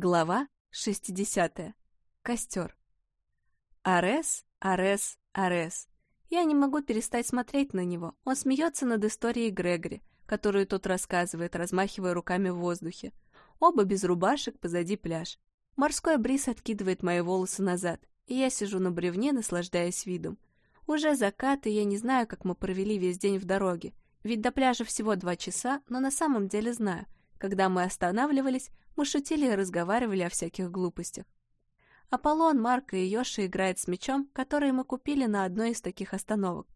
Глава 60. Костер. Арес, Арес, Арес. Я не могу перестать смотреть на него. Он смеется над историей Грегори, которую тот рассказывает, размахивая руками в воздухе. Оба без рубашек, позади пляж. Морской бриз откидывает мои волосы назад, и я сижу на бревне, наслаждаясь видом. Уже закат, и я не знаю, как мы провели весь день в дороге, ведь до пляжа всего два часа, но на самом деле знаю. Когда мы останавливались, мы шутили и разговаривали о всяких глупостях. Аполлон, Марка и Йоша играют с мячом, который мы купили на одной из таких остановок.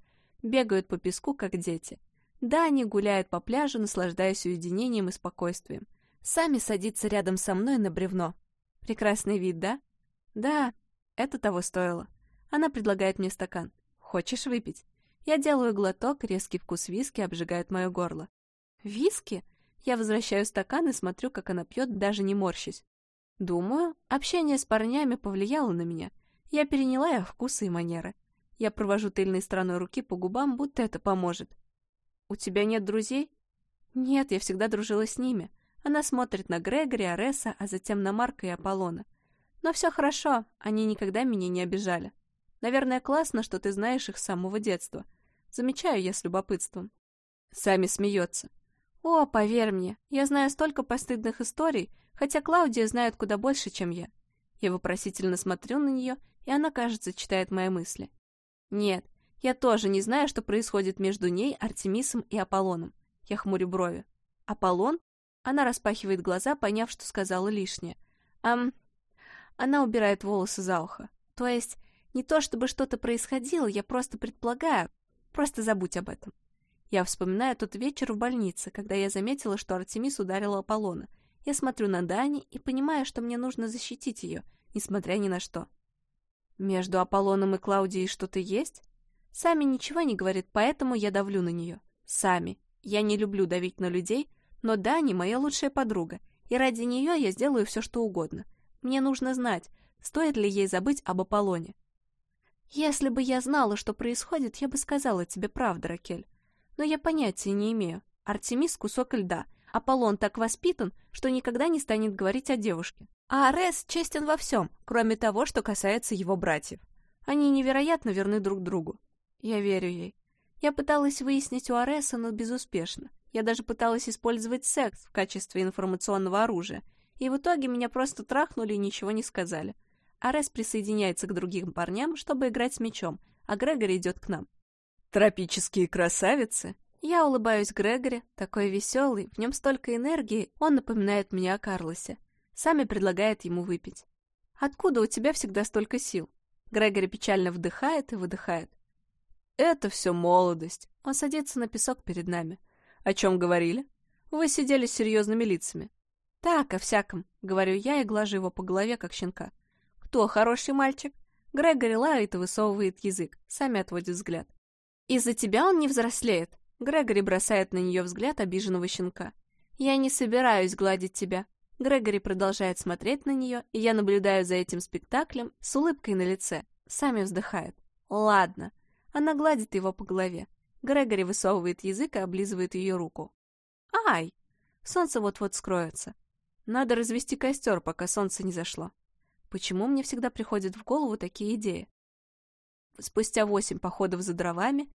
Бегают по песку, как дети. Да, они гуляют по пляжу, наслаждаясь уединением и спокойствием. Сами садятся рядом со мной на бревно. Прекрасный вид, да? Да, это того стоило. Она предлагает мне стакан. Хочешь выпить? Я делаю глоток, резкий вкус виски обжигает мое горло. Виски? Я возвращаю стакан и смотрю, как она пьет, даже не морщись. Думаю, общение с парнями повлияло на меня. Я переняла их вкусы и манеры. Я провожу тыльной стороной руки по губам, будто это поможет. «У тебя нет друзей?» «Нет, я всегда дружила с ними». Она смотрит на Грегори, Ареса, а затем на Марка и Аполлона. «Но все хорошо, они никогда меня не обижали. Наверное, классно, что ты знаешь их с самого детства. Замечаю я с любопытством». Сами смеется. «О, поверь мне, я знаю столько постыдных историй, хотя Клаудия знает куда больше, чем я». Я вопросительно смотрю на нее, и она, кажется, читает мои мысли. «Нет, я тоже не знаю, что происходит между ней, Артемисом и Аполлоном». Я хмурю брови. «Аполлон?» Она распахивает глаза, поняв, что сказала лишнее. «Ам...» Она убирает волосы за ухо. «То есть, не то чтобы что-то происходило, я просто предполагаю. Просто забудь об этом. Я вспоминаю тот вечер в больнице, когда я заметила, что Артемис ударила Аполлона. Я смотрю на Дани и понимаю, что мне нужно защитить ее, несмотря ни на что. Между Аполлоном и Клаудией что-то есть? Сами ничего не говорит, поэтому я давлю на нее. Сами. Я не люблю давить на людей, но Дани моя лучшая подруга, и ради нее я сделаю все, что угодно. Мне нужно знать, стоит ли ей забыть об Аполлоне. Если бы я знала, что происходит, я бы сказала тебе правду, Ракель но я понятия не имею. Артемис — кусок льда. Аполлон так воспитан, что никогда не станет говорить о девушке. А Арес честен во всем, кроме того, что касается его братьев. Они невероятно верны друг другу. Я верю ей. Я пыталась выяснить у Ареса, но безуспешно. Я даже пыталась использовать секс в качестве информационного оружия, и в итоге меня просто трахнули и ничего не сказали. Арес присоединяется к другим парням, чтобы играть с мечом, а Грегори идет к нам. Тропические красавицы? Я улыбаюсь Грегори, такой веселый, в нем столько энергии, он напоминает мне о Карлосе. Сами предлагает ему выпить. Откуда у тебя всегда столько сил? Грегори печально вдыхает и выдыхает. Это все молодость. Он садится на песок перед нами. О чем говорили? Вы сидели с серьезными лицами. Так, о всяком, говорю я и глажу его по голове, как щенка. Кто хороший мальчик? Грегори лает и высовывает язык, сами отводит взгляд. «Из-за тебя он не взрослеет», — Грегори бросает на нее взгляд обиженного щенка. «Я не собираюсь гладить тебя». Грегори продолжает смотреть на нее, и я наблюдаю за этим спектаклем с улыбкой на лице. Сами вздыхает. «Ладно». Она гладит его по голове. Грегори высовывает язык и облизывает ее руку. «Ай!» Солнце вот-вот скроется. Надо развести костер, пока солнце не зашло. Почему мне всегда приходят в голову такие идеи? Спустя восемь походов за дровами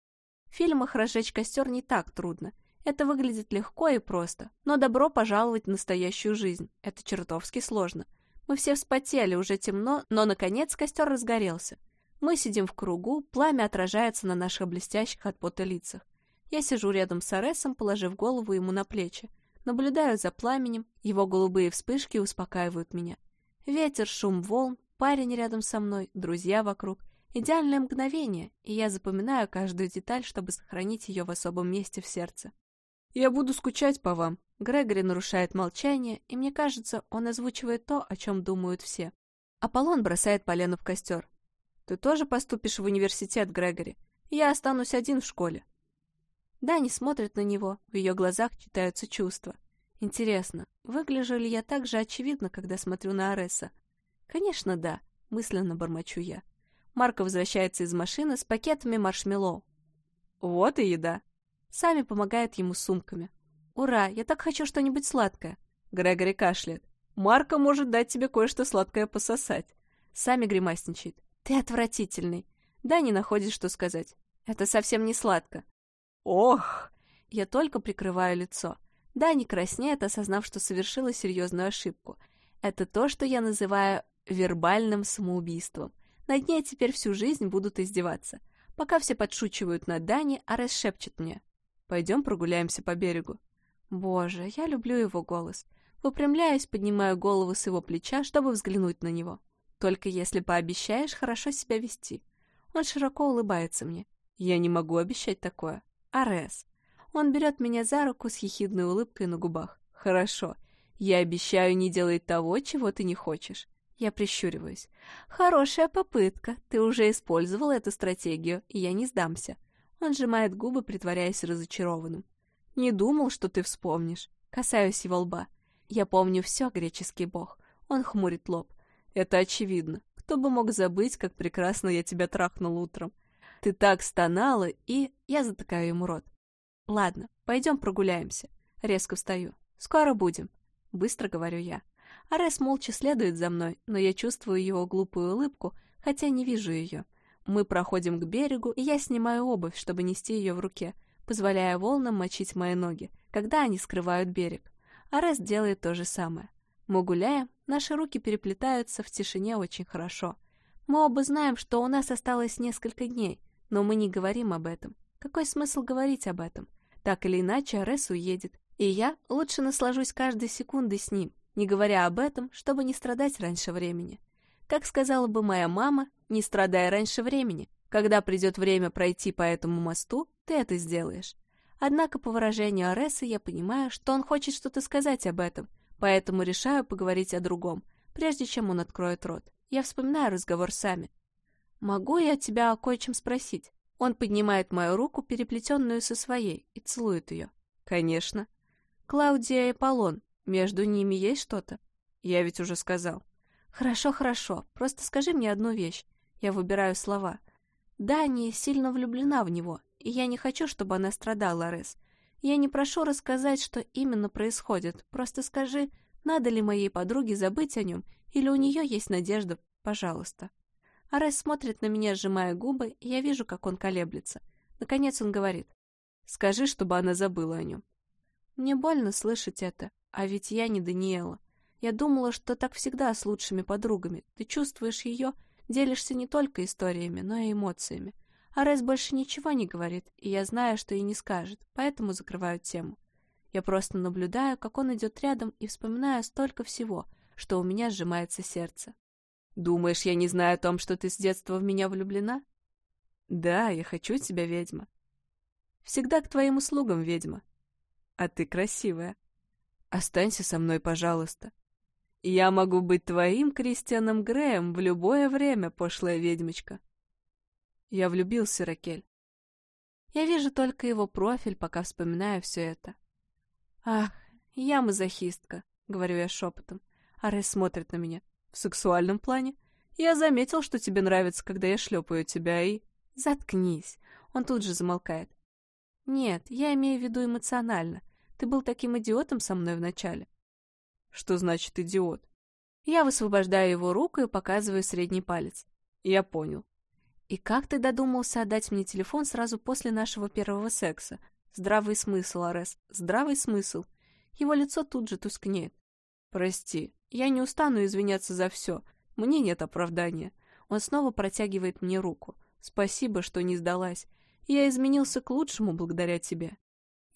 в фильмах разжечь костер не так трудно. Это выглядит легко и просто. Но добро пожаловать в настоящую жизнь. Это чертовски сложно. Мы все вспотели, уже темно, но, наконец, костер разгорелся. Мы сидим в кругу, пламя отражается на наших блестящих от пота лицах. Я сижу рядом с Аресом, положив голову ему на плечи. Наблюдаю за пламенем, его голубые вспышки успокаивают меня. Ветер, шум волн, парень рядом со мной, друзья вокруг. Идеальное мгновение, и я запоминаю каждую деталь, чтобы сохранить ее в особом месте в сердце. «Я буду скучать по вам». Грегори нарушает молчание, и мне кажется, он озвучивает то, о чем думают все. Аполлон бросает полено в костер. «Ты тоже поступишь в университет, Грегори? Я останусь один в школе». Дани смотрит на него, в ее глазах читаются чувства. Интересно, выгляжу ли я так же очевидно, когда смотрю на Ареса? Конечно, да, мысленно бормочу я. Марко возвращается из машины с пакетами маршмеллоу. Вот и еда. Сами помогают ему сумками. Ура, я так хочу что-нибудь сладкое. Грегори кашляет. Марка может дать тебе кое-что сладкое пососать. Сами гримасничает. Ты отвратительный. Да, не находит, что сказать. Это совсем не сладко. Ох! Я только прикрываю лицо. Да, не краснеет, осознав, что совершила серьезную ошибку. Это то, что я называю вербальным самоубийством. Над ней теперь всю жизнь будут издеваться. Пока все подшучивают над Дани, Арес шепчет мне. «Пойдем прогуляемся по берегу». Боже, я люблю его голос. Выпрямляюсь, поднимаю голову с его плеча, чтобы взглянуть на него. Только если пообещаешь хорошо себя вести. Он широко улыбается мне. Я не могу обещать такое. Арес. Он берет меня за руку с хихидной улыбкой на губах. Хорошо. Я обещаю не делать того, чего ты не хочешь. Я прищуриваюсь. «Хорошая попытка. Ты уже использовал эту стратегию, и я не сдамся». Он сжимает губы, притворяясь разочарованным. «Не думал, что ты вспомнишь». Касаюсь его лба. «Я помню все, греческий бог». Он хмурит лоб. «Это очевидно. Кто бы мог забыть, как прекрасно я тебя трахнул утром. Ты так стонала, и...» Я затыкаю ему рот. «Ладно, пойдем прогуляемся». Резко встаю. «Скоро будем». Быстро говорю я. Арес молча следует за мной, но я чувствую его глупую улыбку, хотя не вижу ее. Мы проходим к берегу, и я снимаю обувь, чтобы нести ее в руке, позволяя волнам мочить мои ноги, когда они скрывают берег. Арес делает то же самое. Мы гуляем, наши руки переплетаются в тишине очень хорошо. Мы оба знаем, что у нас осталось несколько дней, но мы не говорим об этом. Какой смысл говорить об этом? Так или иначе, Арес уедет, и я лучше наслажусь каждой секундой с ним, не говоря об этом, чтобы не страдать раньше времени. Как сказала бы моя мама, не страдай раньше времени. Когда придет время пройти по этому мосту, ты это сделаешь. Однако по выражению Ареса я понимаю, что он хочет что-то сказать об этом, поэтому решаю поговорить о другом, прежде чем он откроет рот. Я вспоминаю разговор с Ами. «Могу я тебя о кое-чем спросить?» Он поднимает мою руку, переплетенную со своей, и целует ее. «Конечно». «Клаудия и Полон, между ними есть что-то? Я ведь уже сказал. Хорошо, хорошо. Просто скажи мне одну вещь. Я выбираю слова. Дани сильно влюблена в него, и я не хочу, чтобы она страдала, Рес. Я не прошу рассказать, что именно происходит. Просто скажи, надо ли моей подруге забыть о нем, или у нее есть надежда, пожалуйста. Арес смотрит на меня, сжимая губы, и я вижу, как он колеблется. Наконец он говорит. Скажи, чтобы она забыла о нем. Мне больно слышать это, а ведь я не Даниэла. Я думала, что так всегда с лучшими подругами. Ты чувствуешь ее, делишься не только историями, но и эмоциями. А Рез больше ничего не говорит, и я знаю, что и не скажет, поэтому закрываю тему. Я просто наблюдаю, как он идет рядом, и вспоминаю столько всего, что у меня сжимается сердце. «Думаешь, я не знаю о том, что ты с детства в меня влюблена?» «Да, я хочу тебя, ведьма». «Всегда к твоим услугам, ведьма». «А ты красивая». Останься со мной, пожалуйста. Я могу быть твоим Кристианом Греем в любое время, пошлая ведьмочка. Я влюбился, Ракель. Я вижу только его профиль, пока вспоминаю все это. Ах, я мазохистка, говорю я шепотом. Арес смотрит на меня. В сексуальном плане? Я заметил, что тебе нравится, когда я шлепаю тебя, и... Заткнись. Он тут же замолкает. Нет, я имею в виду эмоционально. Ты был таким идиотом со мной вначале. Что значит идиот? Я высвобождаю его руку и показываю средний палец. Я понял. И как ты додумался отдать мне телефон сразу после нашего первого секса? Здравый смысл, Арес, здравый смысл. Его лицо тут же тускнеет. Прости, я не устану извиняться за все. Мне нет оправдания. Он снова протягивает мне руку. Спасибо, что не сдалась. Я изменился к лучшему благодаря тебе.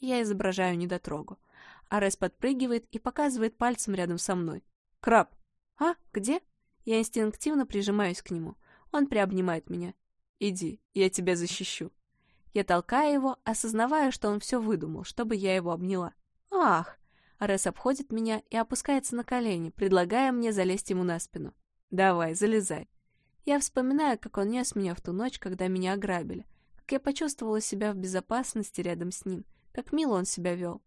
Я изображаю недотрогу. Арес подпрыгивает и показывает пальцем рядом со мной. «Краб!» «А? Где?» Я инстинктивно прижимаюсь к нему. Он приобнимает меня. «Иди, я тебя защищу». Я толкаю его, осознавая, что он все выдумал, чтобы я его обняла. «Ах!» Арес обходит меня и опускается на колени, предлагая мне залезть ему на спину. «Давай, залезай». Я вспоминаю, как он нес меня в ту ночь, когда меня ограбили, как я почувствовала себя в безопасности рядом с ним, как мило он себя вел.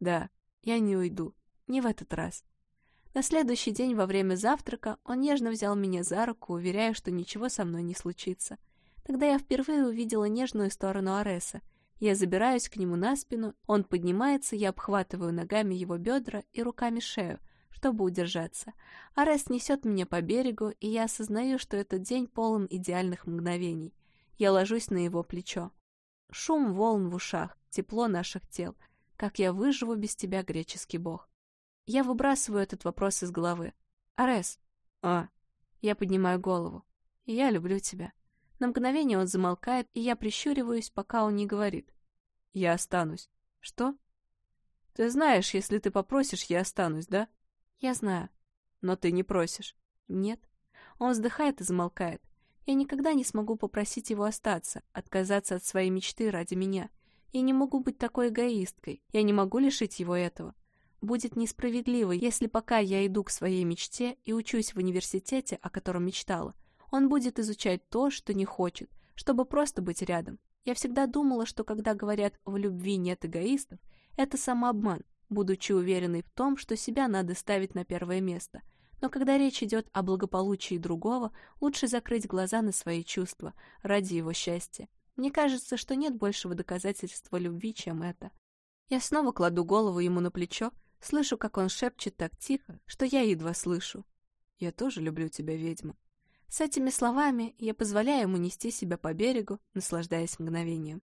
Да, я не уйду. Не в этот раз. На следующий день во время завтрака он нежно взял меня за руку, уверяя, что ничего со мной не случится. Тогда я впервые увидела нежную сторону Ареса. Я забираюсь к нему на спину, он поднимается, я обхватываю ногами его бедра и руками шею, чтобы удержаться. Арес несет меня по берегу, и я осознаю, что этот день полон идеальных мгновений. Я ложусь на его плечо. Шум волн в ушах, тепло наших тел. Как я выживу без тебя, греческий бог? Я выбрасываю этот вопрос из головы. Арес. А. Я поднимаю голову. Я люблю тебя. На мгновение он замолкает, и я прищуриваюсь, пока он не говорит. Я останусь. Что? Ты знаешь, если ты попросишь, я останусь, да? Я знаю. Но ты не просишь. Нет. Он вздыхает и замолкает. Я никогда не смогу попросить его остаться, отказаться от своей мечты ради меня. Я не могу быть такой эгоисткой. Я не могу лишить его этого. Будет несправедливо, если пока я иду к своей мечте и учусь в университете, о котором мечтала, он будет изучать то, что не хочет, чтобы просто быть рядом. Я всегда думала, что когда говорят «в любви нет эгоистов», это самообман, будучи уверенной в том, что себя надо ставить на первое место. Но когда речь идет о благополучии другого, лучше закрыть глаза на свои чувства ради его счастья. Мне кажется, что нет большего доказательства любви, чем это. Я снова кладу голову ему на плечо, слышу, как он шепчет так тихо, что я едва слышу. «Я тоже люблю тебя, ведьма». С этими словами я позволяю ему нести себя по берегу, наслаждаясь мгновением.